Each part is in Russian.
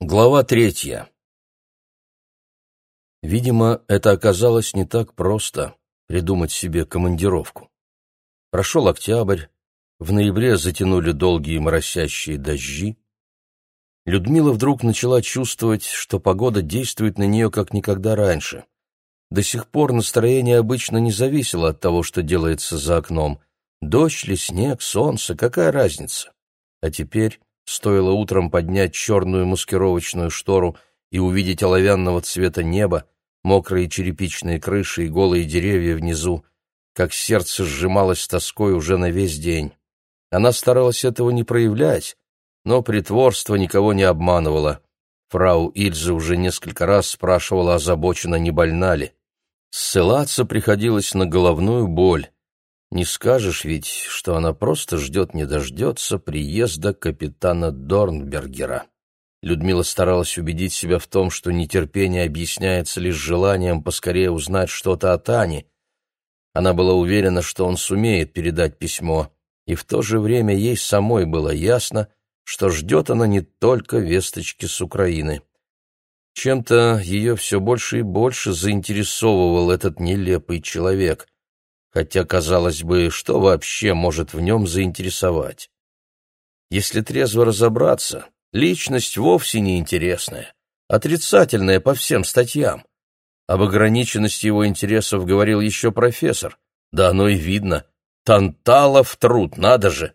Глава третья. Видимо, это оказалось не так просто — придумать себе командировку. Прошел октябрь, в ноябре затянули долгие моросящие дожди. Людмила вдруг начала чувствовать, что погода действует на нее как никогда раньше. До сих пор настроение обычно не зависело от того, что делается за окном. Дождь ли, снег, солнце, какая разница? А теперь Стоило утром поднять черную маскировочную штору и увидеть оловянного цвета небо, мокрые черепичные крыши и голые деревья внизу, как сердце сжималось тоской уже на весь день. Она старалась этого не проявлять, но притворство никого не обманывало. Фрау Ильза уже несколько раз спрашивала озабоченно, не больна ли. Ссылаться приходилось на головную боль. Не скажешь ведь, что она просто ждет не дождется приезда капитана Дорнбергера. Людмила старалась убедить себя в том, что нетерпение объясняется лишь желанием поскорее узнать что-то о Тане. Она была уверена, что он сумеет передать письмо, и в то же время ей самой было ясно, что ждет она не только весточки с Украины. Чем-то ее все больше и больше заинтересовывал этот нелепый человек — хотя, казалось бы, что вообще может в нем заинтересовать? Если трезво разобраться, личность вовсе не интересная, отрицательная по всем статьям. Об ограниченности его интересов говорил еще профессор. Да оно и видно. Танталов труд, надо же!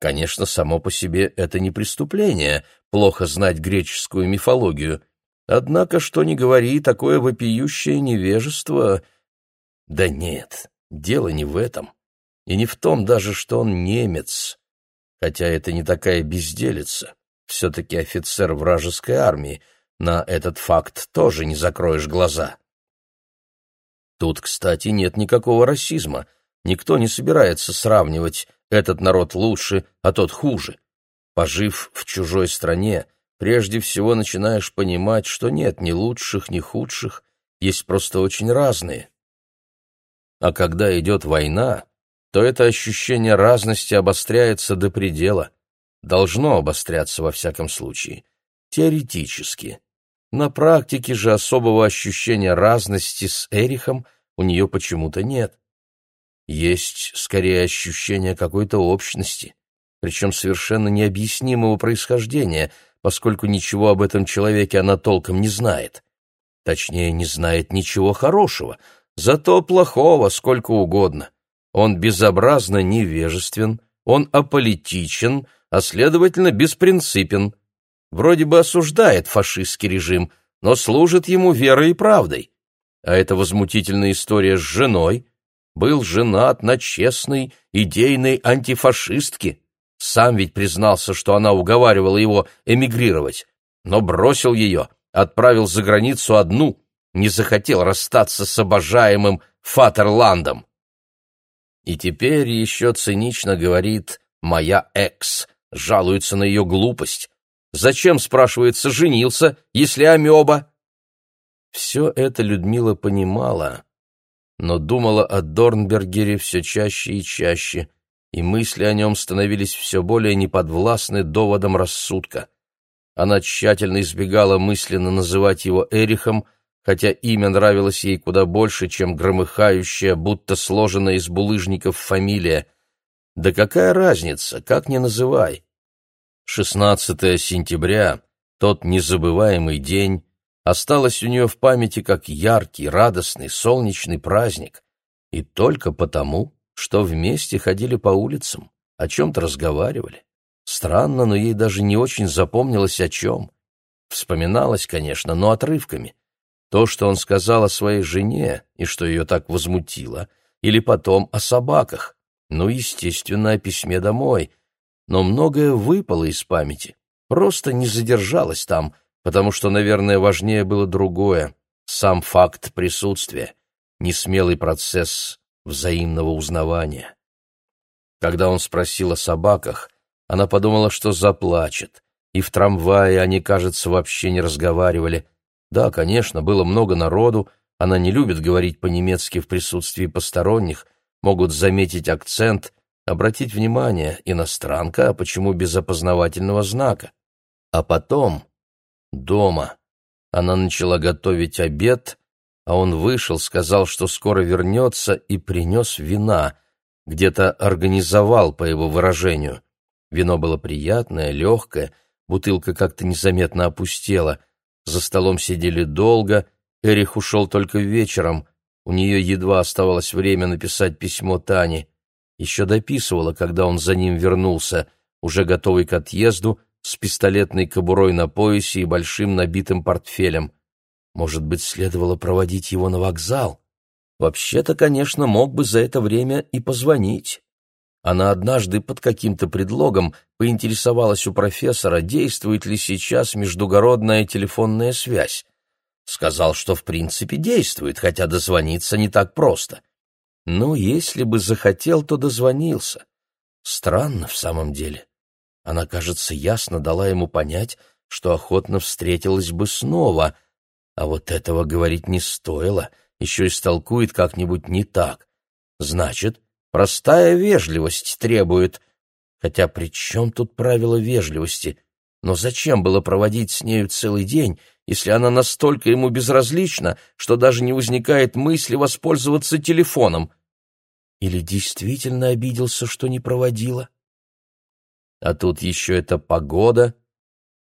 Конечно, само по себе это не преступление, плохо знать греческую мифологию. Однако, что ни говори, такое вопиющее невежество... Да нет, Дело не в этом. И не в том даже, что он немец. Хотя это не такая безделица. Все-таки офицер вражеской армии. На этот факт тоже не закроешь глаза. Тут, кстати, нет никакого расизма. Никто не собирается сравнивать этот народ лучше, а тот хуже. Пожив в чужой стране, прежде всего начинаешь понимать, что нет ни лучших, ни худших, есть просто очень разные. А когда идет война, то это ощущение разности обостряется до предела. Должно обостряться во всяком случае. Теоретически. На практике же особого ощущения разности с Эрихом у нее почему-то нет. Есть скорее ощущение какой-то общности, причем совершенно необъяснимого происхождения, поскольку ничего об этом человеке она толком не знает. Точнее, не знает ничего хорошего — Зато плохого сколько угодно. Он безобразно невежествен, он аполитичен, а следовательно беспринципен. Вроде бы осуждает фашистский режим, но служит ему верой и правдой. А эта возмутительная история с женой был женат на честной, идейной антифашистке. Сам ведь признался, что она уговаривала его эмигрировать, но бросил ее, отправил за границу одну, не захотел расстаться с обожаемым Фатерландом. И теперь еще цинично говорит «моя экс», жалуется на ее глупость. Зачем, спрашивается, женился, если амеба? Все это Людмила понимала, но думала о Дорнбергере все чаще и чаще, и мысли о нем становились все более неподвластны доводам рассудка. Она тщательно избегала мысленно называть его Эрихом, хотя имя нравилось ей куда больше, чем громыхающая, будто сложенная из булыжников фамилия. Да какая разница, как ни называй. 16 сентября, тот незабываемый день, осталось у нее в памяти как яркий, радостный, солнечный праздник. И только потому, что вместе ходили по улицам, о чем-то разговаривали. Странно, но ей даже не очень запомнилось о чем. Вспоминалось, конечно, но отрывками. То, что он сказал о своей жене и что ее так возмутило, или потом о собаках, ну, естественно, о письме домой. Но многое выпало из памяти, просто не задержалось там, потому что, наверное, важнее было другое — сам факт присутствия, несмелый процесс взаимного узнавания. Когда он спросил о собаках, она подумала, что заплачет, и в трамвае они, кажется, вообще не разговаривали — да, конечно, было много народу, она не любит говорить по-немецки в присутствии посторонних, могут заметить акцент, обратить внимание, иностранка, а почему без опознавательного знака? А потом, дома. Она начала готовить обед, а он вышел, сказал, что скоро вернется, и принес вина. Где-то организовал, по его выражению. Вино было приятное, легкое, бутылка как-то незаметно опустела. За столом сидели долго, Эрих ушел только вечером. У нее едва оставалось время написать письмо Тане. Еще дописывала, когда он за ним вернулся, уже готовый к отъезду, с пистолетной кобурой на поясе и большим набитым портфелем. Может быть, следовало проводить его на вокзал? Вообще-то, конечно, мог бы за это время и позвонить. Она однажды под каким-то предлогом поинтересовалась у профессора, действует ли сейчас междугородная телефонная связь. Сказал, что в принципе действует, хотя дозвониться не так просто. Ну, если бы захотел, то дозвонился. Странно в самом деле. Она, кажется, ясно дала ему понять, что охотно встретилась бы снова, а вот этого говорить не стоило, еще и столкует как-нибудь не так. Значит, простая вежливость требует... Хотя при чем тут правило вежливости? Но зачем было проводить с нею целый день, если она настолько ему безразлична, что даже не возникает мысли воспользоваться телефоном? Или действительно обиделся, что не проводила? А тут еще эта погода.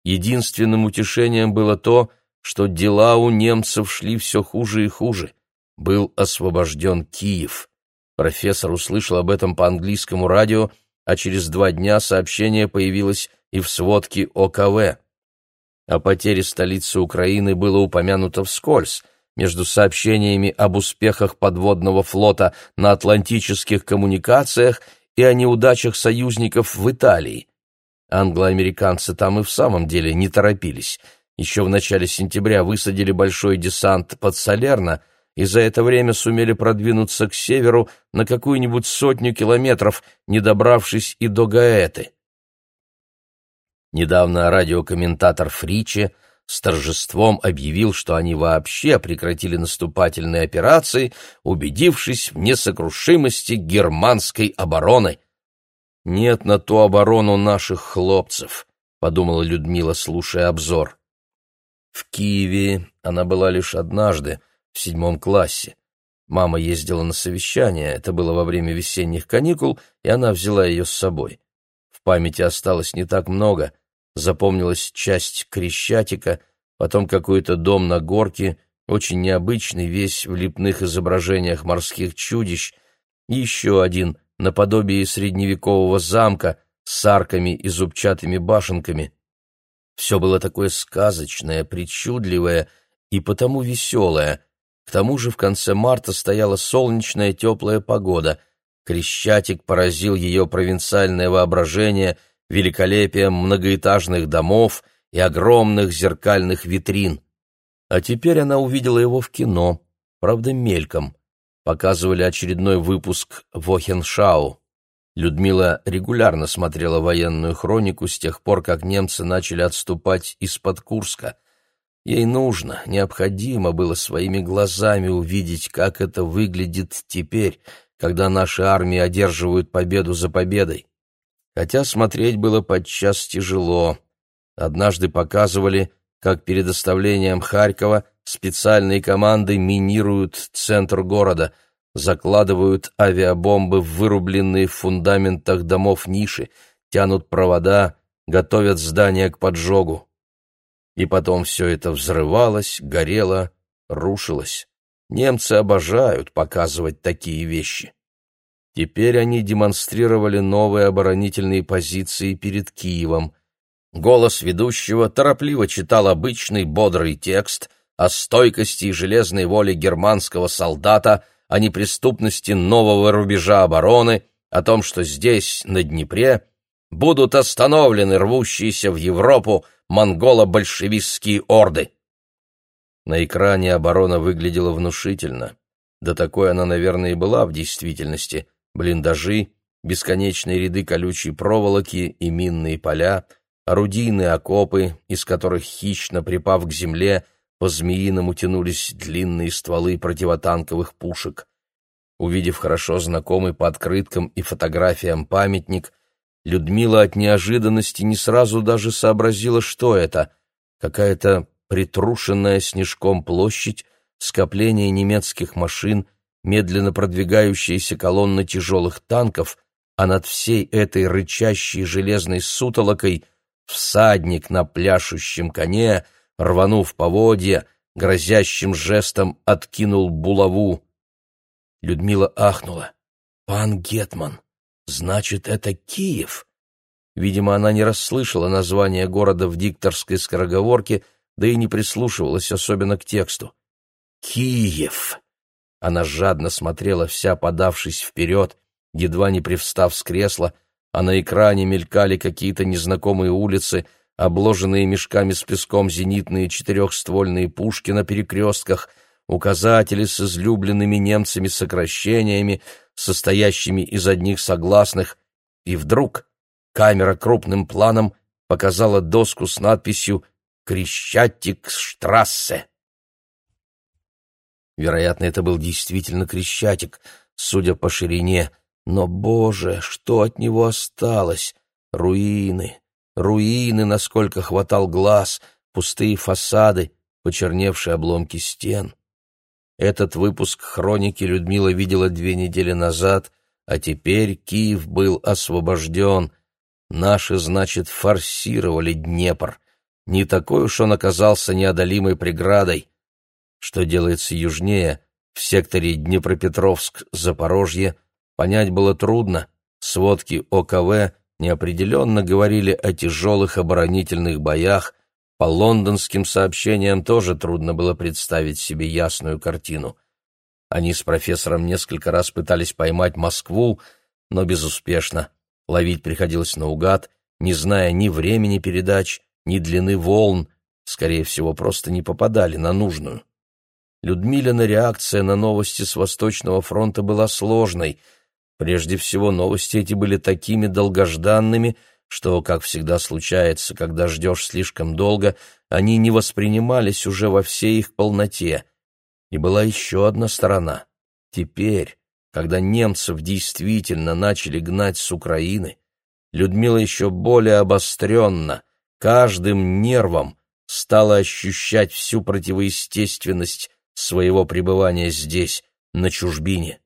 Единственным утешением было то, что дела у немцев шли все хуже и хуже. Был освобожден Киев. Профессор услышал об этом по английскому радио, а через два дня сообщение появилось и в сводке ОКВ. О потере столицы Украины было упомянуто вскользь, между сообщениями об успехах подводного флота на атлантических коммуникациях и о неудачах союзников в Италии. Англоамериканцы там и в самом деле не торопились. Еще в начале сентября высадили большой десант под Салерно и за это время сумели продвинуться к северу на какую-нибудь сотню километров, не добравшись и до Гаэты. Недавно радиокомментатор Фриче с торжеством объявил, что они вообще прекратили наступательные операции, убедившись в несокрушимости германской обороны. «Нет на ту оборону наших хлопцев», — подумала Людмила, слушая обзор. В Киеве она была лишь однажды, в седьмом классе. Мама ездила на совещание, это было во время весенних каникул, и она взяла ее с собой. В памяти осталось не так много — запомнилась часть Крещатика, потом какой-то дом на горке, очень необычный, весь в лепных изображениях морских чудищ, и еще один, наподобие средневекового замка с арками и зубчатыми башенками. Все было такое сказочное, причудливое и потому веселое. К тому же в конце марта стояла солнечная теплая погода. Крещатик поразил ее провинциальное воображение — великолепием многоэтажных домов и огромных зеркальных витрин. А теперь она увидела его в кино, правда, мельком. Показывали очередной выпуск «Вохеншау». Людмила регулярно смотрела военную хронику с тех пор, как немцы начали отступать из-под Курска. Ей нужно, необходимо было своими глазами увидеть, как это выглядит теперь, когда наши армии одерживают победу за победой хотя смотреть было подчас тяжело. Однажды показывали, как перед оставлением Харькова специальные команды минируют центр города, закладывают авиабомбы в вырубленные в фундаментах домов ниши, тянут провода, готовят здания к поджогу. И потом все это взрывалось, горело, рушилось. Немцы обожают показывать такие вещи. Теперь они демонстрировали новые оборонительные позиции перед Киевом. Голос ведущего торопливо читал обычный бодрый текст о стойкости и железной воле германского солдата, о неприступности нового рубежа обороны, о том, что здесь, на Днепре, будут остановлены рвущиеся в Европу монголо-большевистские орды. На экране оборона выглядела внушительно. Да такой она, наверное, и была в действительности – блиндажи, бесконечные ряды колючей проволоки и минные поля, орудийные окопы, из которых, хищно припав к земле, по-змеиному тянулись длинные стволы противотанковых пушек. Увидев хорошо знакомый по открыткам и фотографиям памятник, Людмила от неожиданности не сразу даже сообразила, что это. какая-то притрушенная снежком площадь, скопление немецких машин, медленно продвигающиеся колонны тяжелых танков, а над всей этой рычащей железной сутолокой всадник на пляшущем коне, рванув поводья, грозящим жестом откинул булаву. Людмила ахнула. «Пан Гетман, значит, это Киев?» Видимо, она не расслышала название города в дикторской скороговорке, да и не прислушивалась особенно к тексту. «Киев!» Она жадно смотрела, вся подавшись вперед, едва не привстав с кресла, а на экране мелькали какие-то незнакомые улицы, обложенные мешками с песком зенитные четырехствольные пушки на перекрестках, указатели с излюбленными немцами сокращениями, состоящими из одних согласных, и вдруг камера крупным планом показала доску с надписью «Крещатик-штрассе». Вероятно, это был действительно Крещатик, судя по ширине, но, боже, что от него осталось? Руины, руины, насколько хватал глаз, пустые фасады, почерневшие обломки стен. Этот выпуск хроники Людмила видела две недели назад, а теперь Киев был освобожден. Наши, значит, форсировали Днепр. Не такой уж он оказался неодолимой преградой. Что делается южнее, в секторе Днепропетровск-Запорожье, понять было трудно. Сводки ОКВ неопределенно говорили о тяжелых оборонительных боях, по лондонским сообщениям тоже трудно было представить себе ясную картину. Они с профессором несколько раз пытались поймать Москву, но безуспешно. Ловить приходилось наугад, не зная ни времени передач, ни длины волн, скорее всего, просто не попадали на нужную. Людмилина реакция на новости с Восточного фронта была сложной. Прежде всего, новости эти были такими долгожданными, что, как всегда случается, когда ждешь слишком долго, они не воспринимались уже во всей их полноте. И была еще одна сторона. Теперь, когда немцев действительно начали гнать с Украины, Людмила еще более обостренно, каждым нервом стала ощущать всю противоестественность своего пребывания здесь, на чужбине.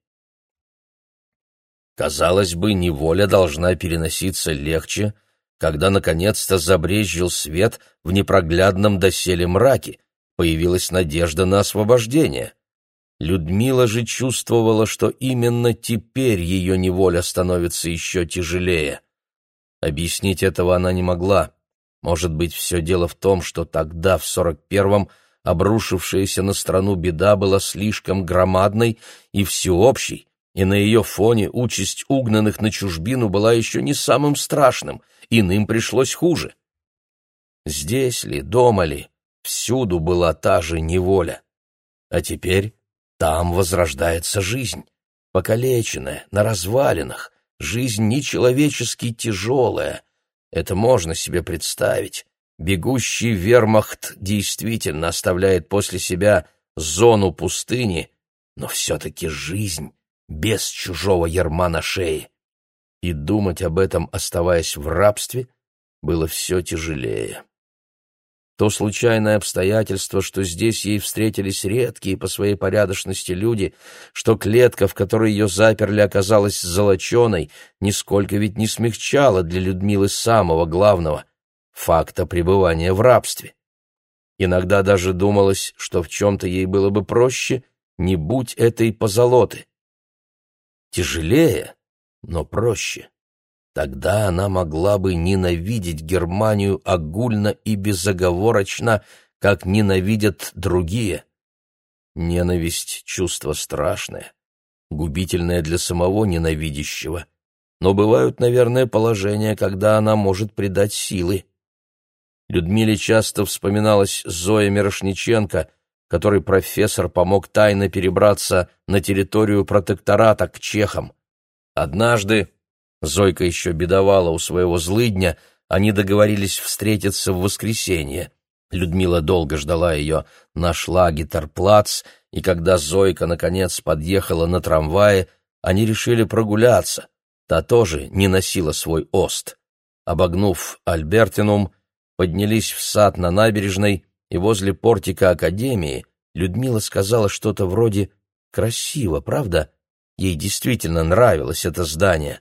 Казалось бы, неволя должна переноситься легче, когда наконец-то забрезжил свет в непроглядном доселе мраке, появилась надежда на освобождение. Людмила же чувствовала, что именно теперь ее неволя становится еще тяжелее. Объяснить этого она не могла. Может быть, все дело в том, что тогда, в сорок первом, обрушившаяся на страну беда была слишком громадной и всеобщей, и на ее фоне участь угнанных на чужбину была еще не самым страшным, иным пришлось хуже. Здесь ли, дома ли, всюду была та же неволя. А теперь там возрождается жизнь, покалеченная, на развалинах, жизнь нечеловечески тяжелая. Это можно себе представить. Бегущий вермахт действительно оставляет после себя зону пустыни, но все-таки жизнь без чужого ярма на шее. И думать об этом, оставаясь в рабстве, было все тяжелее. То случайное обстоятельство, что здесь ей встретились редкие по своей порядочности люди, что клетка, в которой ее заперли, оказалась золоченой, нисколько ведь не смягчало для Людмилы самого главного — факта пребывания в рабстве. Иногда даже думалось, что в чем-то ей было бы проще, не будь этой позолоты. Тяжелее, но проще. Тогда она могла бы ненавидеть Германию огульно и безоговорочно, как ненавидят другие. Ненависть — чувство страшное, губительное для самого ненавидящего. Но бывают, наверное, положения, когда она может придать силы. Людмиле часто вспоминалась Зоя Мирошниченко — который профессор помог тайно перебраться на территорию протектората к чехам. Однажды, Зойка еще бедовала у своего злыдня, они договорились встретиться в воскресенье. Людмила долго ждала ее, нашла гитарплац, и когда Зойка, наконец, подъехала на трамвае, они решили прогуляться. Та тоже не носила свой ост. Обогнув Альбертинум, поднялись в сад на набережной, и возле портика Академии Людмила сказала что-то вроде «красиво, правда?» Ей действительно нравилось это здание.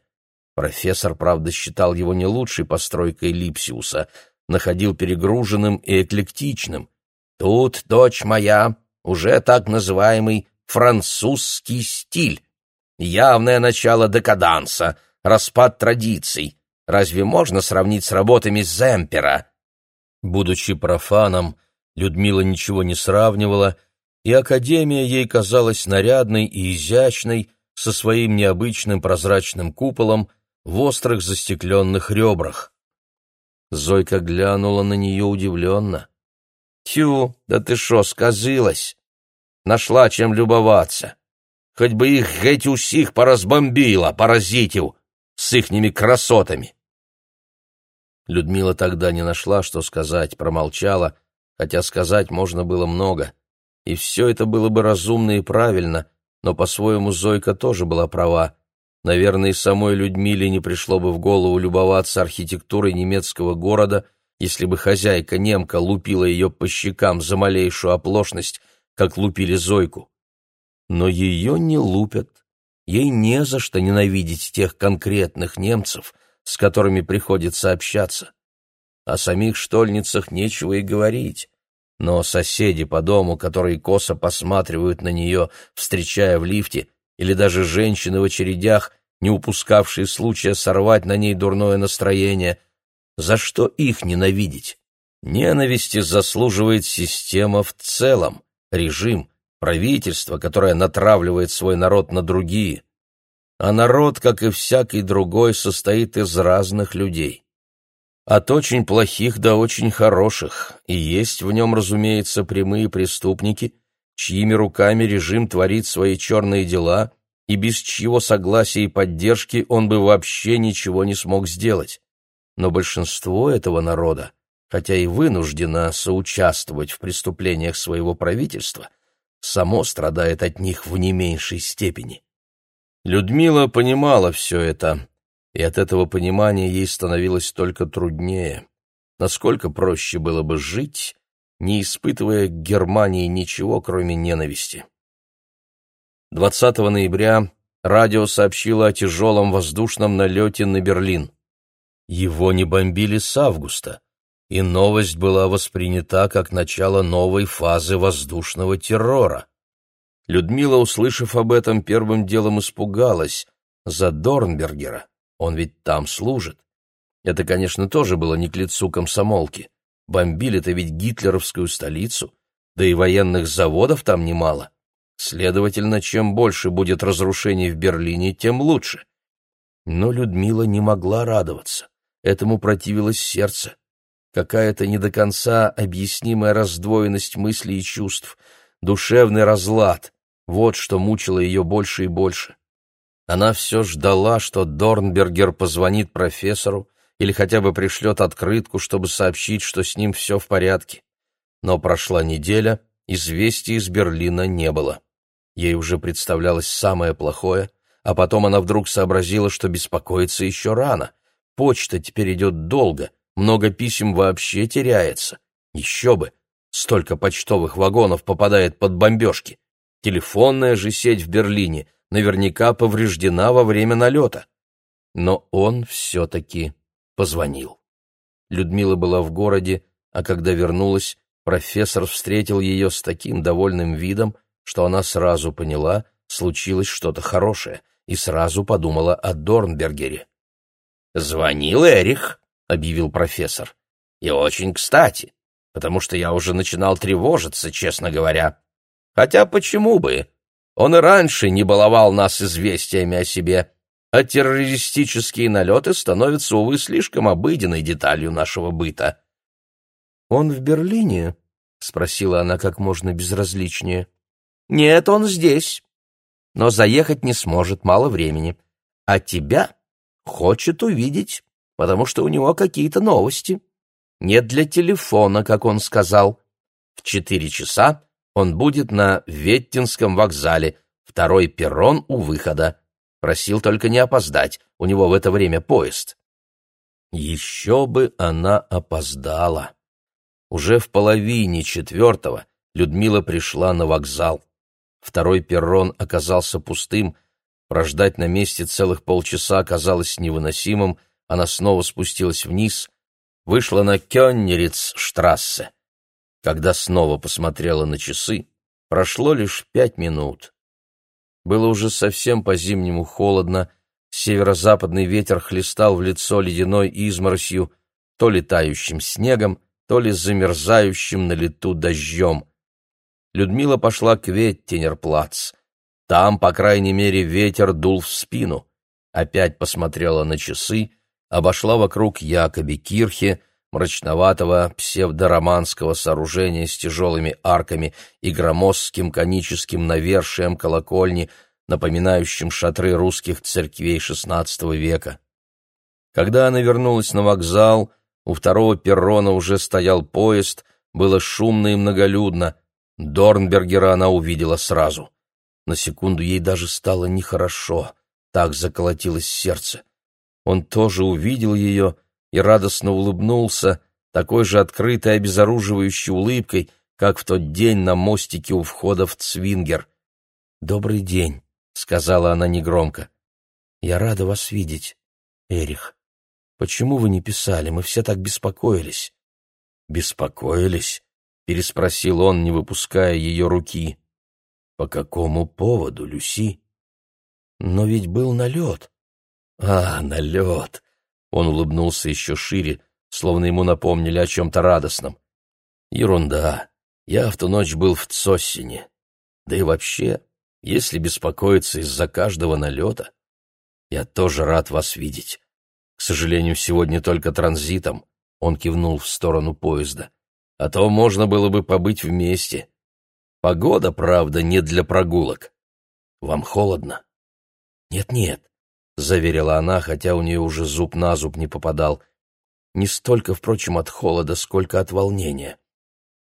Профессор, правда, считал его не лучшей постройкой Липсиуса, находил перегруженным и эклектичным. Тут, дочь моя, уже так называемый французский стиль. Явное начало декаданса, распад традиций. Разве можно сравнить с работами Земпера? Будучи профаном, Людмила ничего не сравнивала, и Академия ей казалась нарядной и изящной, со своим необычным прозрачным куполом в острых застекленных ребрах. Зойка глянула на нее удивленно. «Тю, да ты шо, сказилась? Нашла чем любоваться. Хоть бы их геть усих поразбомбила, паразитив, с ихними красотами!» Людмила тогда не нашла, что сказать, промолчала, хотя сказать можно было много. И все это было бы разумно и правильно, но по-своему Зойка тоже была права. Наверное, самой Людмиле не пришло бы в голову любоваться архитектурой немецкого города, если бы хозяйка немка лупила ее по щекам за малейшую оплошность, как лупили Зойку. Но ее не лупят. Ей не за что ненавидеть тех конкретных немцев, с которыми приходится общаться. О самих штольницах нечего и говорить. Но соседи по дому, которые косо посматривают на нее, встречая в лифте, или даже женщины в очередях, не упускавшие случая сорвать на ней дурное настроение. За что их ненавидеть? Ненависти заслуживает система в целом, режим, правительство, которое натравливает свой народ на другие. А народ, как и всякий другой, состоит из разных людей. От очень плохих до очень хороших, и есть в нем, разумеется, прямые преступники, чьими руками режим творит свои черные дела, и без чьего согласия и поддержки он бы вообще ничего не смог сделать. Но большинство этого народа, хотя и вынуждено соучаствовать в преступлениях своего правительства, само страдает от них в не меньшей степени. Людмила понимала все это, и от этого понимания ей становилось только труднее. Насколько проще было бы жить, не испытывая к Германии ничего, кроме ненависти. 20 ноября радио сообщило о тяжелом воздушном налете на Берлин. Его не бомбили с августа, и новость была воспринята как начало новой фазы воздушного террора. Людмила, услышав об этом, первым делом испугалась за Дорнбергера. Он ведь там служит. Это, конечно, тоже было не к лицу комсомолки. Бомбили-то ведь гитлеровскую столицу, да и военных заводов там немало. Следовательно, чем больше будет разрушений в Берлине, тем лучше. Но Людмила не могла радоваться. Этому противилось сердце. Какая-то не до конца объяснимая раздвоенность мыслей и чувств, душевный разлад — вот что мучило ее больше и больше. Она все ждала, что Дорнбергер позвонит профессору или хотя бы пришлет открытку, чтобы сообщить, что с ним все в порядке. Но прошла неделя, известий из Берлина не было. Ей уже представлялось самое плохое, а потом она вдруг сообразила, что беспокоиться еще рано. Почта теперь идет долго, много писем вообще теряется. Еще бы, столько почтовых вагонов попадает под бомбежки. Телефонная же сеть в Берлине наверняка повреждена во время налета. Но он все-таки позвонил. Людмила была в городе, а когда вернулась, профессор встретил ее с таким довольным видом, что она сразу поняла, случилось что-то хорошее, и сразу подумала о Дорнбергере. «Звонил Эрих», — объявил профессор. «И очень кстати, потому что я уже начинал тревожиться, честно говоря. Хотя почему бы? Он и раньше не баловал нас известиями о себе, а террористические налеты становятся, увы, слишком обыденной деталью нашего быта. «Он в Берлине?» — спросила она как можно безразличнее. «Нет, он здесь. Но заехать не сможет, мало времени. А тебя хочет увидеть, потому что у него какие-то новости. Нет для телефона, как он сказал. В четыре часа он будет на Веттинском вокзале, второй перрон у выхода. Просил только не опоздать, у него в это время поезд. Еще бы она опоздала. Уже в половине четвертого Людмила пришла на вокзал. Второй перрон оказался пустым, прождать на месте целых полчаса оказалось невыносимым, она снова спустилась вниз, вышла на Кённерицштрассе. Когда снова посмотрела на часы, прошло лишь пять минут. Было уже совсем по-зимнему холодно, северо-западный ветер хлестал в лицо ледяной изморосью, то летающим снегом, то ли замерзающим на лету дождем. Людмила пошла к Веттинерплац. Там, по крайней мере, ветер дул в спину. Опять посмотрела на часы, обошла вокруг Якоби Кирхе, мрачноватого псевдороманского сооружения с тяжелыми арками и громоздким коническим навершием колокольни, напоминающим шатры русских церквей XVI века. Когда она вернулась на вокзал, у второго перрона уже стоял поезд, было шумно и многолюдно. Дорнбергера она увидела сразу. На секунду ей даже стало нехорошо, так заколотилось сердце. Он тоже увидел ее и радостно улыбнулся, такой же открытой обезоруживающей улыбкой, как в тот день на мостике у входа в Цвингер. «Добрый день», — сказала она негромко. «Я рада вас видеть, Эрих. Почему вы не писали? Мы все так беспокоились». «Беспокоились?» — переспросил он, не выпуская ее руки. «По какому поводу, Люси?» «Но ведь был налет». «А, налет!» Он улыбнулся еще шире, словно ему напомнили о чем-то радостном. «Ерунда. Я в ту ночь был в Цоссине. Да и вообще, если беспокоиться из-за каждого налета, я тоже рад вас видеть. К сожалению, сегодня только транзитом». Он кивнул в сторону поезда. «А то можно было бы побыть вместе. Погода, правда, не для прогулок. Вам холодно? Нет-нет, заверила она, хотя у нее уже зуб на зуб не попадал. Не столько, впрочем, от холода, сколько от волнения.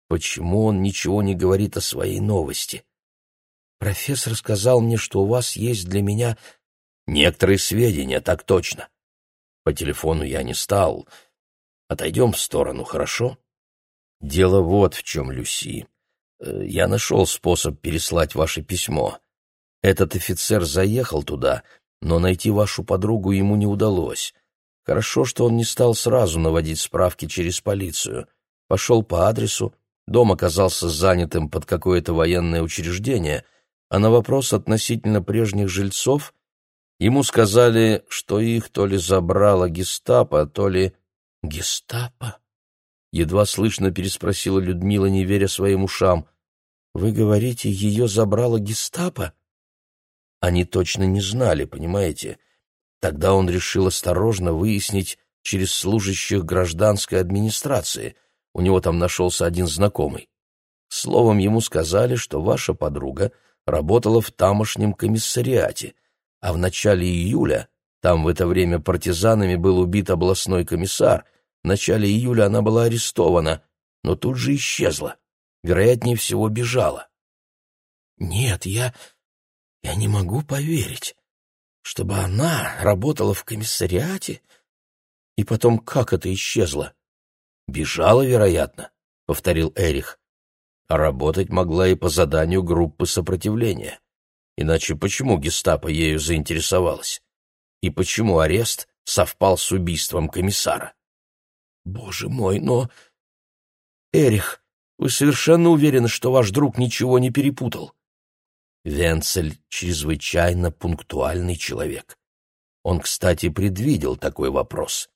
Почему он ничего не говорит о своей новости? Профессор сказал мне, что у вас есть для меня некоторые сведения, так точно. По телефону я не стал. Отойдем в сторону, хорошо? Дело вот в чем, Люси. Э, я нашел способ переслать ваше письмо. Этот офицер заехал туда, но найти вашу подругу ему не удалось. Хорошо, что он не стал сразу наводить справки через полицию. Пошел по адресу, дом оказался занятым под какое-то военное учреждение, а на вопрос относительно прежних жильцов ему сказали, что их то ли забрала гестапо, то ли... «Гестапо?» Едва слышно переспросила Людмила, не веря своим ушам. Вы говорите, ее забрала гестапо? Они точно не знали, понимаете? Тогда он решил осторожно выяснить через служащих гражданской администрации. У него там нашелся один знакомый. Словом, ему сказали, что ваша подруга работала в тамошнем комиссариате, а в начале июля, там в это время партизанами был убит областной комиссар, в начале июля она была арестована, но тут же исчезла вероятнее всего, бежала. Нет, я... я не могу поверить, чтобы она работала в комиссариате, и потом как это исчезло? Бежала, вероятно, — повторил Эрих. А работать могла и по заданию группы сопротивления. Иначе почему гестапо ею заинтересовалась? И почему арест совпал с убийством комиссара? Боже мой, но... Эрих, вы совершенно уверены, что ваш друг ничего не перепутал? Венцель чрезвычайно пунктуальный человек. Он, кстати, предвидел такой вопрос.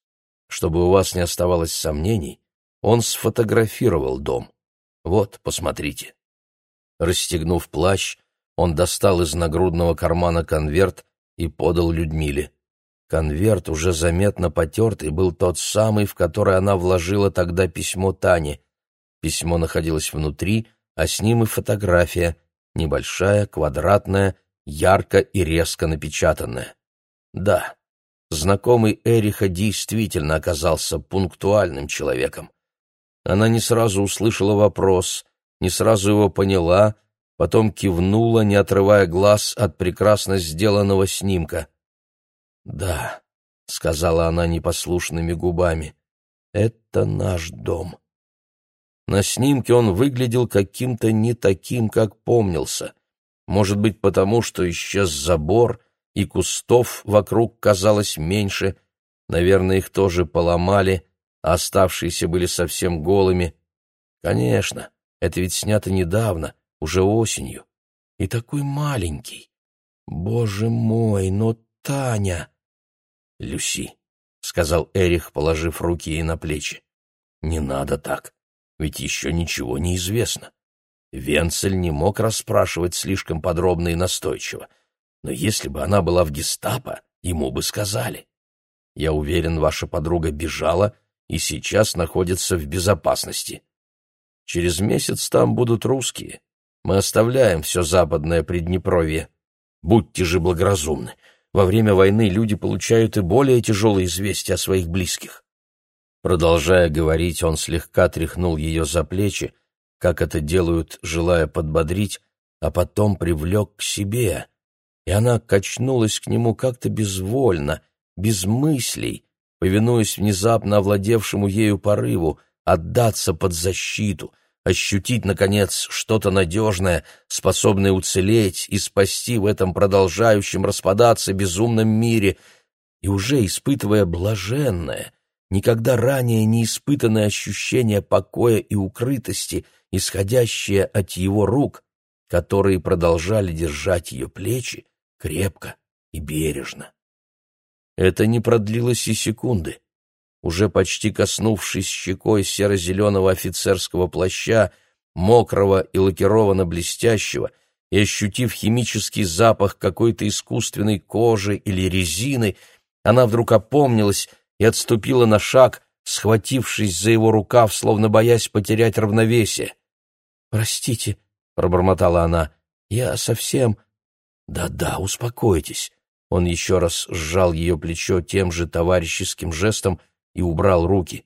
Чтобы у вас не оставалось сомнений, он сфотографировал дом. Вот, посмотрите. Расстегнув плащ, он достал из нагрудного кармана конверт и подал Людмиле. Конверт, уже заметно потертый, был тот самый, в который она вложила тогда письмо Тане. Письмо находилось внутри, а с ним и фотография, небольшая, квадратная, ярко и резко напечатанная. Да, знакомый Эриха действительно оказался пунктуальным человеком. Она не сразу услышала вопрос, не сразу его поняла, потом кивнула, не отрывая глаз от прекрасно сделанного снимка. Да, — сказала она непослушными губами. «Это наш дом». На снимке он выглядел каким-то не таким, как помнился. Может быть, потому что исчез забор, и кустов вокруг казалось меньше. Наверное, их тоже поломали, а оставшиеся были совсем голыми. Конечно, это ведь снято недавно, уже осенью. И такой маленький. Боже мой, но Таня... Люси, — сказал Эрих, положив руки ей на плечи. Не надо так, ведь еще ничего не известно. Венцель не мог расспрашивать слишком подробно и настойчиво. Но если бы она была в гестапо, ему бы сказали. Я уверен, ваша подруга бежала и сейчас находится в безопасности. Через месяц там будут русские. Мы оставляем все западное Приднепровье. Будьте же благоразумны. Во время войны люди получают и более тяжелые известия о своих близких. Продолжая говорить, он слегка тряхнул ее за плечи, как это делают, желая подбодрить, а потом привлек к себе, и она качнулась к нему как-то безвольно, без мыслей, повинуясь внезапно овладевшему ею порыву, отдаться под защиту, ощутить, наконец, что-то надежное, способное уцелеть и спасти в этом продолжающем распадаться безумном мире, и уже испытывая блаженное, никогда ранее не испытанное ощущение покоя и укрытости, исходящее от его рук, которые продолжали держать ее плечи крепко и бережно. Это не продлилось и секунды. Уже почти коснувшись щекой серо-зеленого офицерского плаща, мокрого и лакированно-блестящего, и ощутив химический запах какой-то искусственной кожи или резины, она вдруг опомнилась и отступила на шаг, схватившись за его рукав, словно боясь потерять равновесие. «Простите», — пробормотала она, — «я совсем...» «Да-да, успокойтесь». Он еще раз сжал ее плечо тем же товарищеским жестом и убрал руки.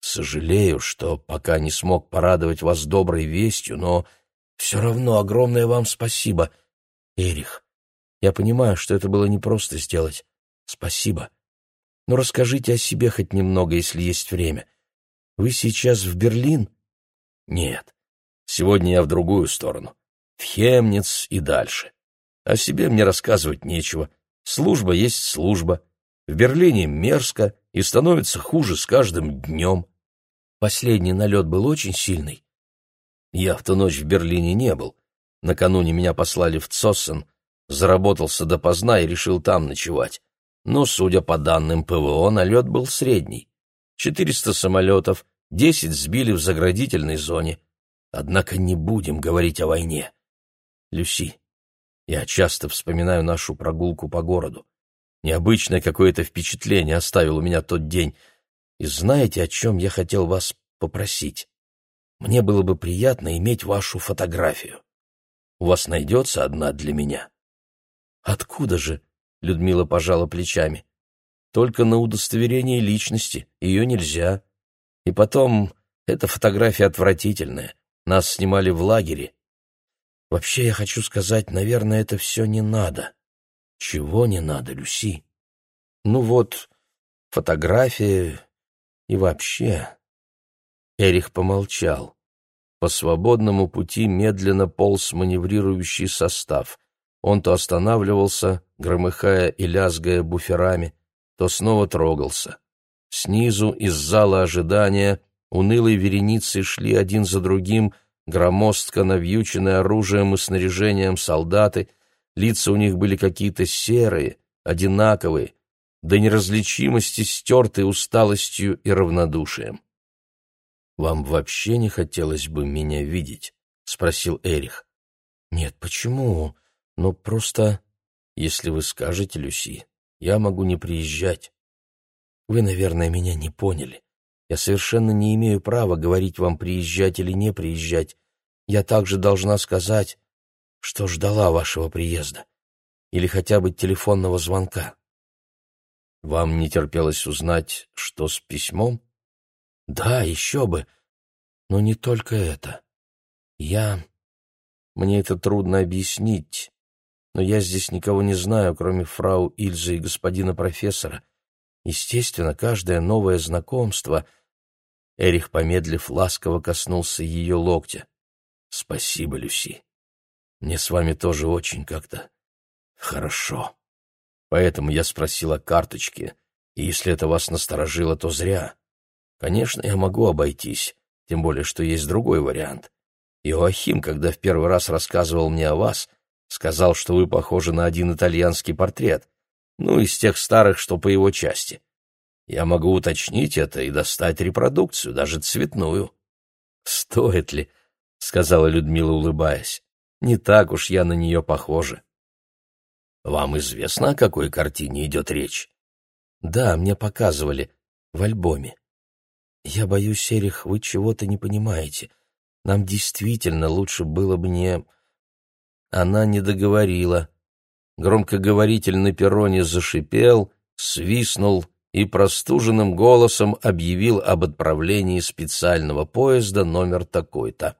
«Сожалею, что пока не смог порадовать вас доброй вестью, но все равно огромное вам спасибо, Эрих. Я понимаю, что это было непросто сделать. Спасибо. Но расскажите о себе хоть немного, если есть время. Вы сейчас в Берлин? Нет. Сегодня я в другую сторону. В Хемниц и дальше. О себе мне рассказывать нечего. Служба есть служба. В Берлине мерзко и становится хуже с каждым днем. Последний налет был очень сильный. Я в ту ночь в Берлине не был. Накануне меня послали в Цоссен, заработался допоздна и решил там ночевать но, судя по данным ПВО, налет был средний. 400 самолетов, 10 сбили в заградительной зоне. Однако не будем говорить о войне. Люси, я часто вспоминаю нашу прогулку по городу. Необычное какое-то впечатление оставил у меня тот день. И знаете, о чем я хотел вас попросить? Мне было бы приятно иметь вашу фотографию. У вас найдется одна для меня? Откуда же? Людмила пожала плечами. Только на удостоверение личности, ее нельзя. И потом, эта фотография отвратительная. Нас снимали в лагере. Вообще, я хочу сказать, наверное, это все не надо. Чего не надо, Люси? Ну вот, фотография и вообще. Эрих помолчал. По свободному пути медленно полз маневрирующий состав. Он то останавливался, громыхая и лязгая буферами, то снова трогался. Снизу, из зала ожидания, унылой вереницей шли один за другим громоздко навьюченные оружием и снаряжением солдаты, лица у них были какие-то серые, одинаковые, до неразличимости стертые усталостью и равнодушием. «Вам вообще не хотелось бы меня видеть?» — спросил Эрих. «Нет, почему? Ну, просто...» Если вы скажете, Люси, я могу не приезжать. Вы, наверное, меня не поняли. Я совершенно не имею права говорить вам, приезжать или не приезжать. Я также должна сказать, что ждала вашего приезда. Или хотя бы телефонного звонка. Вам не терпелось узнать, что с письмом? Да, еще бы. Но не только это. Я... Мне это трудно объяснить но я здесь никого не знаю, кроме фрау Ильзы и господина профессора. Естественно, каждое новое знакомство... Эрих, помедлив, ласково коснулся ее локтя. «Спасибо, Люси. Мне с вами тоже очень как-то хорошо. Поэтому я спросил о карточке, и если это вас насторожило, то зря. Конечно, я могу обойтись, тем более, что есть другой вариант. Иоахим, когда в первый раз рассказывал мне о вас, сказал, что вы похожи на один итальянский портрет, ну, из тех старых, что по его части. Я могу уточнить это и достать репродукцию, даже цветную. «Стоит ли?» — сказала Людмила, улыбаясь. «Не так уж я на нее похожа». «Вам известно, о какой картине идет речь?» «Да, мне показывали. В альбоме». «Я боюсь, Серих, вы чего-то не понимаете. Нам действительно лучше было бы не...» Она не договорила. Громкоговоритель на перроне зашипел, свистнул и простуженным голосом объявил об отправлении специального поезда номер такой-то.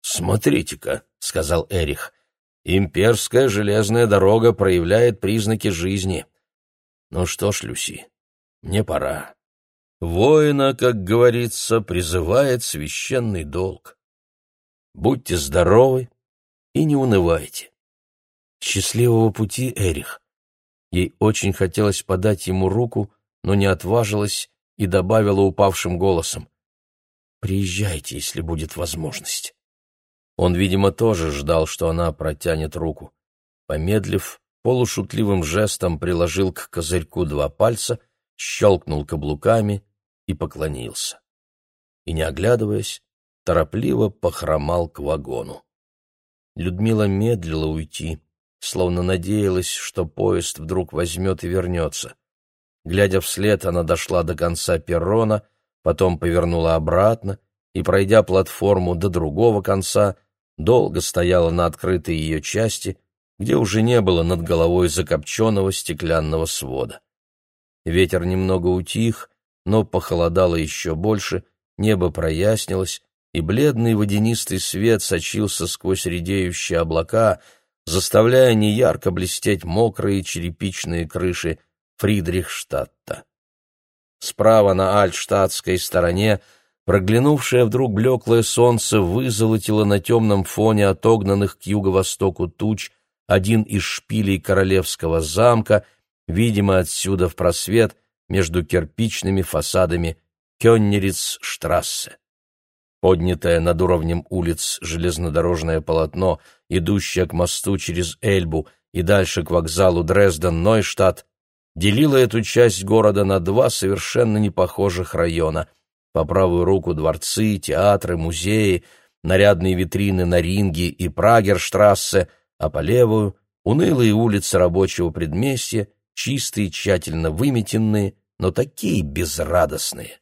«Смотрите-ка», — сказал Эрих, — «имперская железная дорога проявляет признаки жизни. Ну что ж, Люси, мне пора. Воина, как говорится, призывает священный долг. Будьте здоровы и не унывайте. Счастливого пути, Эрих. Ей очень хотелось подать ему руку, но не отважилась и добавила упавшим голосом. «Приезжайте, если будет возможность». Он, видимо, тоже ждал, что она протянет руку. Помедлив, полушутливым жестом приложил к козырьку два пальца, щелкнул каблуками и поклонился. И, не оглядываясь, торопливо похромал к вагону. Людмила медлила уйти, словно надеялась, что поезд вдруг возьмет и вернется. Глядя вслед, она дошла до конца перрона, потом повернула обратно и, пройдя платформу до другого конца, долго стояла на открытой ее части, где уже не было над головой закопченного стеклянного свода. Ветер немного утих, но похолодало еще больше, небо прояснилось, и бледный водянистый свет сочился сквозь редеющие облака, заставляя неярко блестеть мокрые черепичные крыши Фридрихштадта. Справа на альтштадтской стороне проглянувшее вдруг блеклое солнце вызолотило на темном фоне отогнанных к юго-востоку туч один из шпилей королевского замка, видимо, отсюда в просвет между кирпичными фасадами Кённериц-штрассе поднятое над уровнем улиц железнодорожное полотно, идущее к мосту через Эльбу и дальше к вокзалу Дрезден-Нойштадт, делило эту часть города на два совершенно непохожих района. По правую руку дворцы, театры, музеи, нарядные витрины на Ринге и Прагерштрассе, а по левую — унылые улицы рабочего предместья, чистые, тщательно выметенные, но такие безрадостные.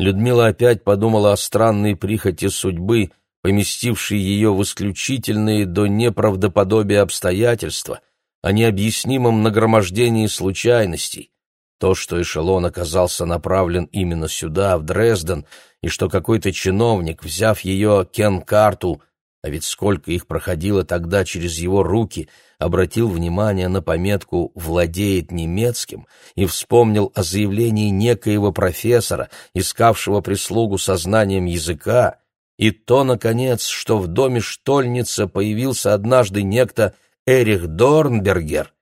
Людмила опять подумала о странной прихоти судьбы, поместившей ее в исключительные до неправдоподобия обстоятельства, о необъяснимом нагромождении случайностей. То, что эшелон оказался направлен именно сюда, в Дрезден, и что какой-то чиновник, взяв ее кен-карту, а ведь сколько их проходило тогда через его руки, обратил внимание на пометку «владеет немецким» и вспомнил о заявлении некоего профессора, искавшего прислугу со знанием языка, и то, наконец, что в доме Штольница появился однажды некто Эрих Дорнбергер.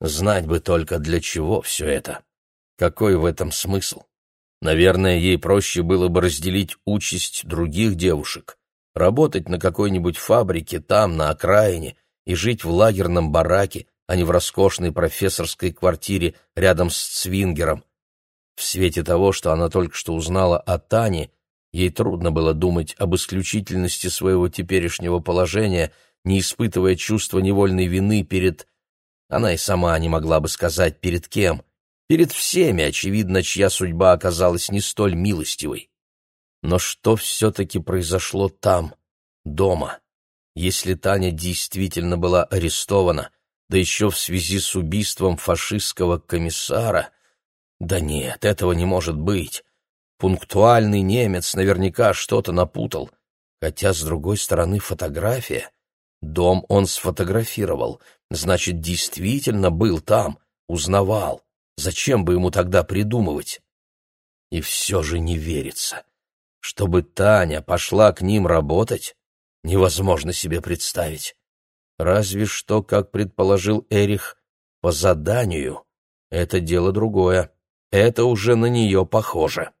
Знать бы только для чего все это. Какой в этом смысл? Наверное, ей проще было бы разделить участь других девушек работать на какой-нибудь фабрике там, на окраине, и жить в лагерном бараке, а не в роскошной профессорской квартире рядом с Цвингером. В свете того, что она только что узнала о Тане, ей трудно было думать об исключительности своего теперешнего положения, не испытывая чувства невольной вины перед... Она и сама не могла бы сказать, перед кем. Перед всеми, очевидно, чья судьба оказалась не столь милостивой. Но что все-таки произошло там, дома? Если Таня действительно была арестована, да еще в связи с убийством фашистского комиссара... Да нет, этого не может быть. Пунктуальный немец наверняка что-то напутал. Хотя, с другой стороны, фотография. Дом он сфотографировал, значит, действительно был там, узнавал. Зачем бы ему тогда придумывать? И все же не верится. Чтобы Таня пошла к ним работать, невозможно себе представить. Разве что, как предположил Эрих, по заданию. Это дело другое. Это уже на нее похоже.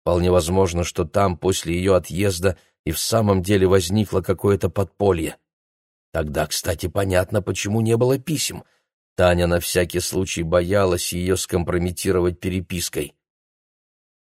Вполне возможно, что там после ее отъезда и в самом деле возникло какое-то подполье. Тогда, кстати, понятно, почему не было писем. Таня на всякий случай боялась ее скомпрометировать перепиской.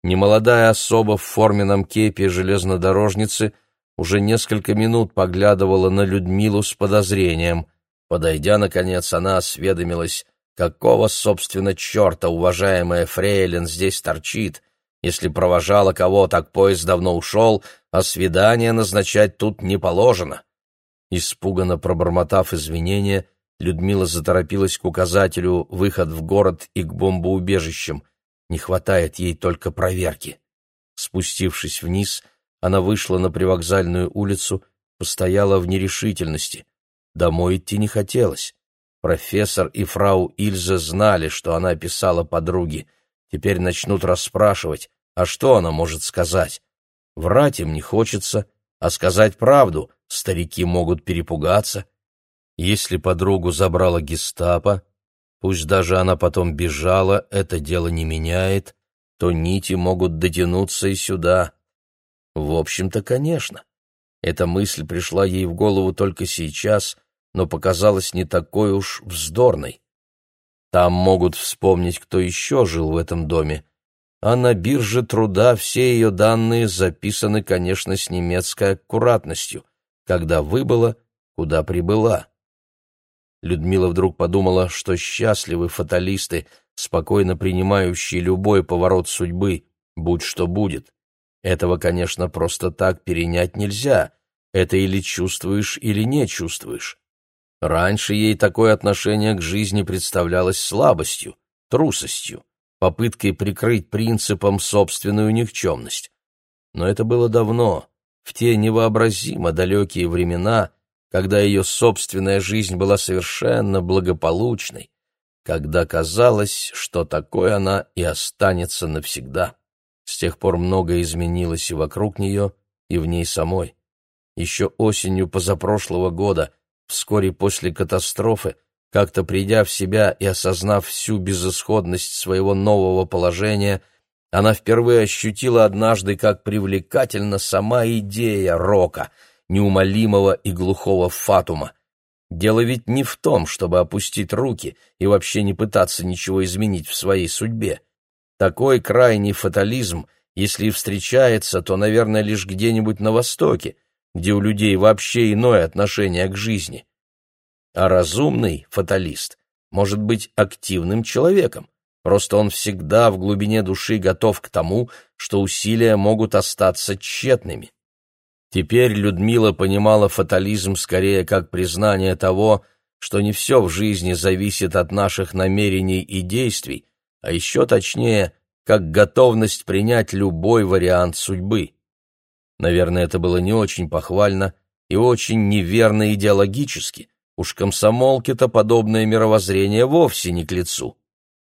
Немолодая особа в форменном кепе железнодорожницы уже несколько минут поглядывала на Людмилу с подозрением. Подойдя, наконец, она осведомилась, какого, собственно, черта уважаемая Фрейлин здесь торчит. Если провожала кого, так поезд давно ушел, а свидание назначать тут не положено. Испуганно пробормотав извинения, Людмила заторопилась к указателю «Выход в город и к бомбоубежищам». Не хватает ей только проверки. Спустившись вниз, она вышла на привокзальную улицу, постояла в нерешительности. Домой идти не хотелось. Профессор и фрау Ильза знали, что она писала подруге. Теперь начнут расспрашивать, а что она может сказать? Врать им не хочется, а сказать правду старики могут перепугаться. Если подругу забрала гестапо, Пусть даже она потом бежала, это дело не меняет, то нити могут дотянуться и сюда. В общем-то, конечно. Эта мысль пришла ей в голову только сейчас, но показалась не такой уж вздорной. Там могут вспомнить, кто еще жил в этом доме, а на бирже труда все ее данные записаны, конечно, с немецкой аккуратностью, когда выбыла, куда прибыла. Людмила вдруг подумала, что счастливы фаталисты, спокойно принимающие любой поворот судьбы, будь что будет. Этого, конечно, просто так перенять нельзя. Это или чувствуешь, или не чувствуешь. Раньше ей такое отношение к жизни представлялось слабостью, трусостью, попыткой прикрыть принципом собственную никчемность. Но это было давно, в те невообразимо далекие времена, когда ее собственная жизнь была совершенно благополучной, когда казалось, что такой она и останется навсегда. С тех пор многое изменилось и вокруг нее, и в ней самой. Еще осенью позапрошлого года, вскоре после катастрофы, как-то придя в себя и осознав всю безысходность своего нового положения, она впервые ощутила однажды, как привлекательна сама идея рока — неумолимого и глухого фатума. Дело ведь не в том, чтобы опустить руки и вообще не пытаться ничего изменить в своей судьбе. Такой крайний фатализм, если и встречается, то, наверное, лишь где-нибудь на Востоке, где у людей вообще иное отношение к жизни. А разумный фаталист может быть активным человеком, просто он всегда в глубине души готов к тому, что усилия могут остаться тщетными. Теперь Людмила понимала фатализм скорее как признание того, что не все в жизни зависит от наших намерений и действий, а еще точнее, как готовность принять любой вариант судьбы. Наверное, это было не очень похвально и очень неверно идеологически. Уж комсомолке-то подобное мировоззрение вовсе не к лицу.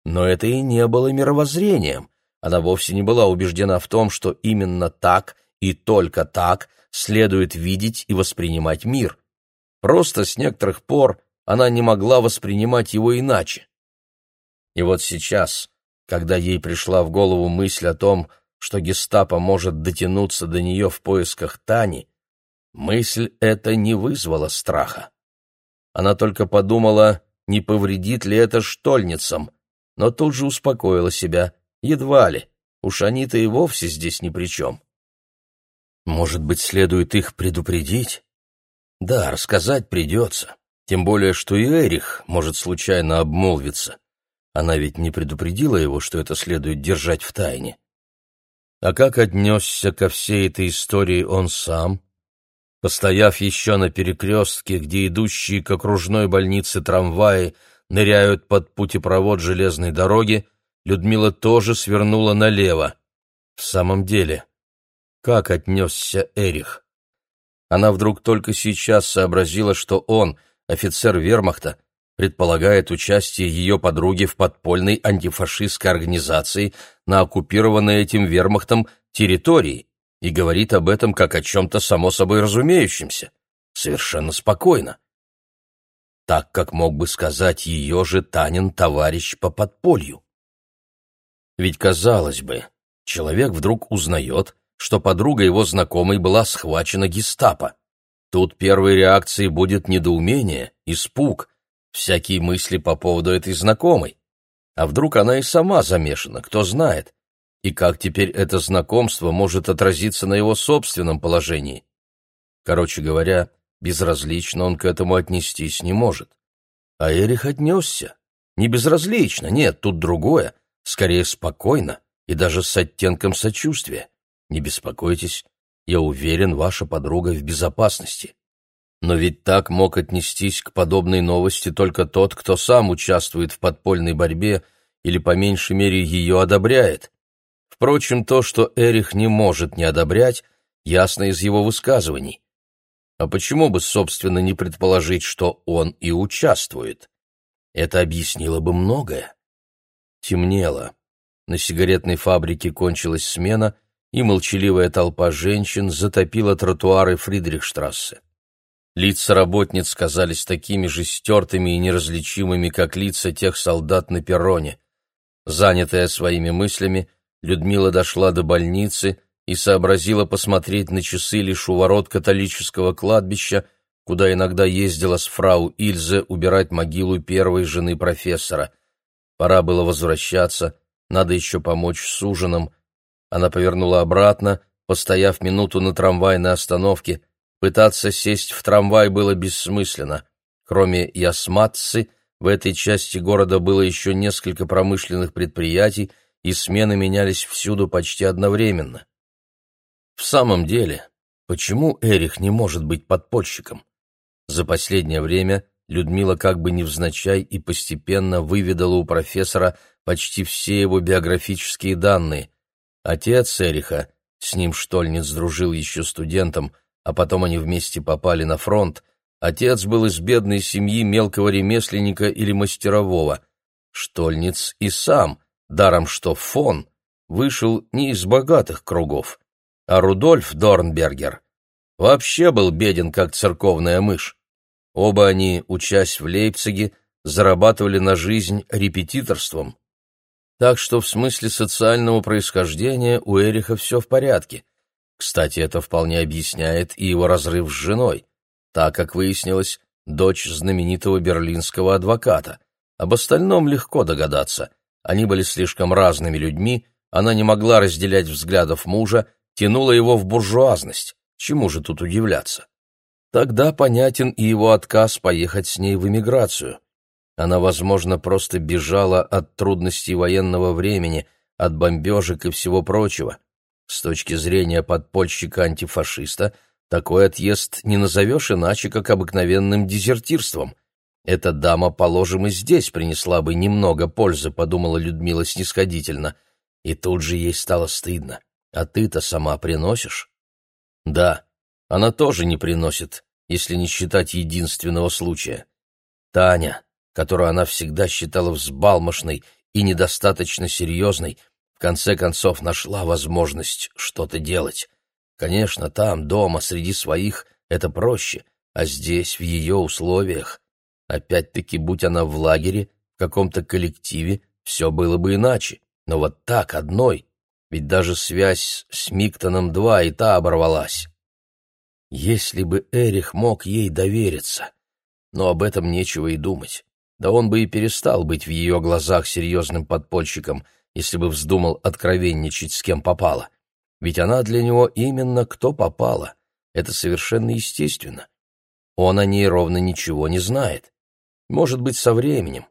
Но это и не было мировоззрением. Она вовсе не была убеждена в том, что именно так и только так следует видеть и воспринимать мир. Просто с некоторых пор она не могла воспринимать его иначе. И вот сейчас, когда ей пришла в голову мысль о том, что гестапо может дотянуться до нее в поисках Тани, мысль эта не вызвала страха. Она только подумала, не повредит ли это штольницам, но тут же успокоила себя, едва ли, уж они-то и вовсе здесь ни при чем. Может быть, следует их предупредить? Да, рассказать придется. Тем более, что и Эрих может случайно обмолвиться. Она ведь не предупредила его, что это следует держать в тайне. А как отнесся ко всей этой истории он сам? Постояв еще на перекрестке, где идущие к окружной больнице трамваи ныряют под путепровод железной дороги, Людмила тоже свернула налево. В самом деле, как отнесся Эрих. Она вдруг только сейчас сообразила, что он, офицер вермахта, предполагает участие ее подруги в подпольной антифашистской организации на оккупированной этим вермахтом территории и говорит об этом как о чем-то само собой разумеющемся, совершенно спокойно. Так, как мог бы сказать ее же Танин товарищ по подполью. Ведь, казалось бы, человек вдруг узнает, что подруга его знакомой была схвачена гестапо. Тут первой реакцией будет недоумение, испуг, всякие мысли по поводу этой знакомой. А вдруг она и сама замешана, кто знает? И как теперь это знакомство может отразиться на его собственном положении? Короче говоря, безразлично он к этому отнестись не может. А Эрих отнесся. Не безразлично, нет, тут другое, скорее спокойно и даже с оттенком сочувствия. Не беспокойтесь, я уверен, ваша подруга в безопасности. Но ведь так мог отнестись к подобной новости только тот, кто сам участвует в подпольной борьбе или по меньшей мере ее одобряет. Впрочем, то, что Эрих не может не одобрять, ясно из его высказываний. А почему бы, собственно, не предположить, что он и участвует? Это объяснило бы многое. Темнело. На сигаретной фабрике кончилась смена, и молчаливая толпа женщин затопила тротуары Фридрихштрассе. Лица работниц казались такими же стертыми и неразличимыми, как лица тех солдат на перроне. Занятая своими мыслями, Людмила дошла до больницы и сообразила посмотреть на часы лишь у ворот католического кладбища, куда иногда ездила с фрау Ильзе убирать могилу первой жены профессора. Пора было возвращаться, надо еще помочь с ужином. Она повернула обратно, постояв минуту на трамвайной остановке — Пытаться сесть в трамвай было бессмысленно. Кроме Ясматцы, в этой части города было еще несколько промышленных предприятий, и смены менялись всюду почти одновременно. В самом деле, почему Эрих не может быть подпольщиком? За последнее время Людмила как бы невзначай и постепенно выведала у профессора почти все его биографические данные. Отец Эриха, с ним Штольниц дружил еще студентом, а потом они вместе попали на фронт, отец был из бедной семьи мелкого ремесленника или мастерового. Штольниц и сам, даром что фон, вышел не из богатых кругов, а Рудольф Дорнбергер вообще был беден, как церковная мышь. Оба они, учась в Лейпциге, зарабатывали на жизнь репетиторством. Так что в смысле социального происхождения у Эриха все в порядке. Кстати, это вполне объясняет и его разрыв с женой, так как выяснилось, дочь знаменитого берлинского адвоката. Об остальном легко догадаться. Они были слишком разными людьми, она не могла разделять взглядов мужа, тянула его в буржуазность. Чему же тут удивляться? Тогда понятен и его отказ поехать с ней в эмиграцию. Она, возможно, просто бежала от трудностей военного времени, от бомбежек и всего прочего. С точки зрения подпольщика-антифашиста, такой отъезд не назовешь иначе, как обыкновенным дезертирством. Эта дама, положим, и здесь принесла бы немного пользы, подумала Людмила снисходительно. И тут же ей стало стыдно. А ты-то сама приносишь? Да, она тоже не приносит, если не считать единственного случая. Таня, которую она всегда считала взбалмошной и недостаточно серьезной, в конце концов нашла возможность что-то делать. Конечно, там, дома, среди своих, это проще, а здесь, в ее условиях. Опять-таки, будь она в лагере, в каком-то коллективе, все было бы иначе. Но вот так, одной, ведь даже связь с Миктоном-2 и та оборвалась. Если бы Эрих мог ей довериться, но об этом нечего и думать. Да он бы и перестал быть в ее глазах серьезным подпольщиком, если бы вздумал откровенничать с кем попало. Ведь она для него именно кто попала. Это совершенно естественно. Он о ней ровно ничего не знает. Может быть, со временем.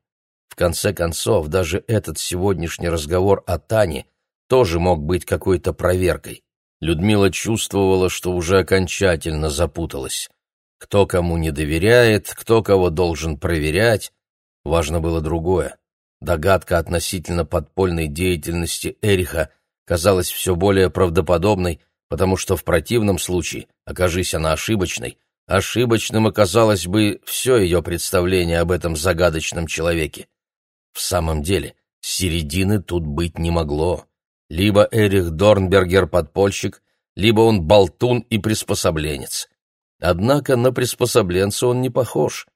В конце концов, даже этот сегодняшний разговор о Тане тоже мог быть какой-то проверкой. Людмила чувствовала, что уже окончательно запуталась. Кто кому не доверяет, кто кого должен проверять. Важно было другое. Догадка относительно подпольной деятельности Эриха казалась все более правдоподобной, потому что в противном случае, окажись она ошибочной, ошибочным оказалось бы все ее представление об этом загадочном человеке. В самом деле, середины тут быть не могло. Либо Эрих Дорнбергер подпольщик, либо он болтун и приспособленец. Однако на приспособленца он не похож.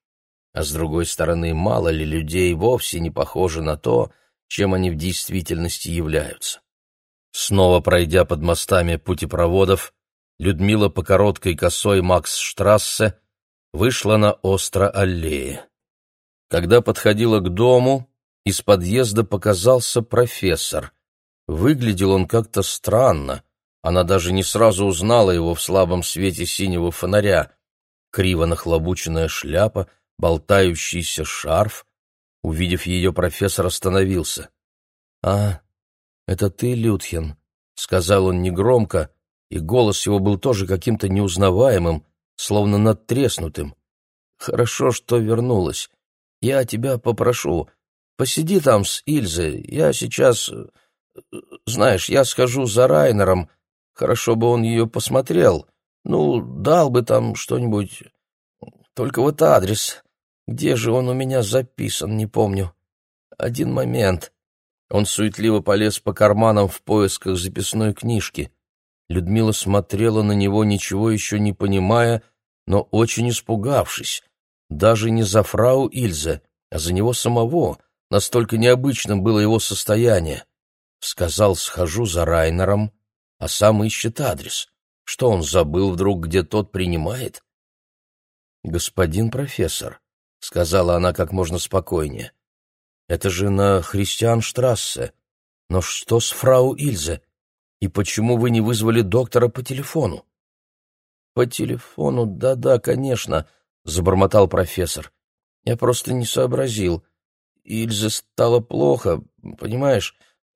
А с другой стороны, мало ли людей вовсе не похожи на то, чем они в действительности являются. Снова пройдя под мостами путепроводов, Людмила по короткой косой Макс-штрассе вышла на остро-аллее. Когда подходила к дому, из подъезда показался профессор. Выглядел он как-то странно, она даже не сразу узнала его в слабом свете синего фонаря. Криво нахлобученная шляпа, болтающийся шарф. Увидев ее, профессор остановился. «А, это ты, Людхин?» — сказал он негромко, и голос его был тоже каким-то неузнаваемым, словно надтреснутым. «Хорошо, что вернулась. Я тебя попрошу, посиди там с Ильзой, я сейчас... Знаешь, я схожу за Райнером, хорошо бы он ее посмотрел, ну, дал бы там что-нибудь... Только вот адрес, где же он у меня записан, не помню. Один момент». Он суетливо полез по карманам в поисках записной книжки. Людмила смотрела на него, ничего еще не понимая, но очень испугавшись. Даже не за фрау Ильзе, а за него самого. Настолько необычным было его состояние. Сказал, схожу за Райнером, а сам ищет адрес. Что он забыл вдруг, где тот принимает? «Господин профессор», — сказала она как можно спокойнее, — «это же на Христианштрассе. Но что с фрау Ильзе? И почему вы не вызвали доктора по телефону? По телефону, да-да, конечно, забормотал профессор. Я просто не сообразил. Ильзе стало плохо, понимаешь?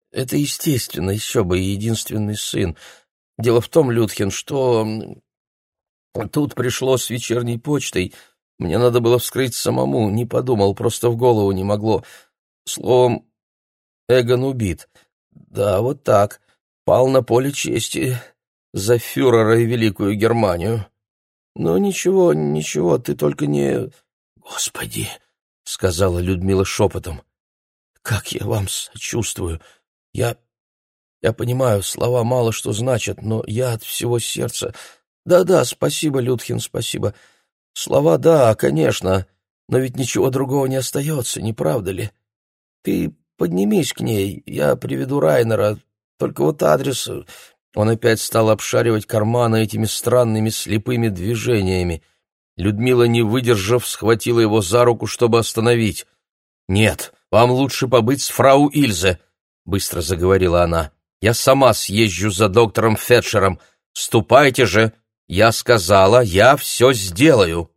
Это естественно, еще бы единственный сын. Дело в том, Людхин, что тут пришло с вечерней почтой. Мне надо было вскрыть самому, не подумал, просто в голову не могло. Словом, Эгон убит. Да, вот так пал на поле чести за фюрера и Великую Германию. Но ничего, ничего, ты только не... Господи, — сказала Людмила шепотом, — как я вам сочувствую. Я... я понимаю, слова мало что значат, но я от всего сердца... Да-да, спасибо, Людхин, спасибо. Слова, да, конечно, но ведь ничего другого не остается, не правда ли? Ты поднимись к ней, я приведу Райнера, только вот адрес... Он опять стал обшаривать карманы этими странными слепыми движениями. Людмила, не выдержав, схватила его за руку, чтобы остановить. «Нет, вам лучше побыть с фрау Ильзе», — быстро заговорила она. «Я сама съезжу за доктором Фетчером. Ступайте же! Я сказала, я все сделаю!»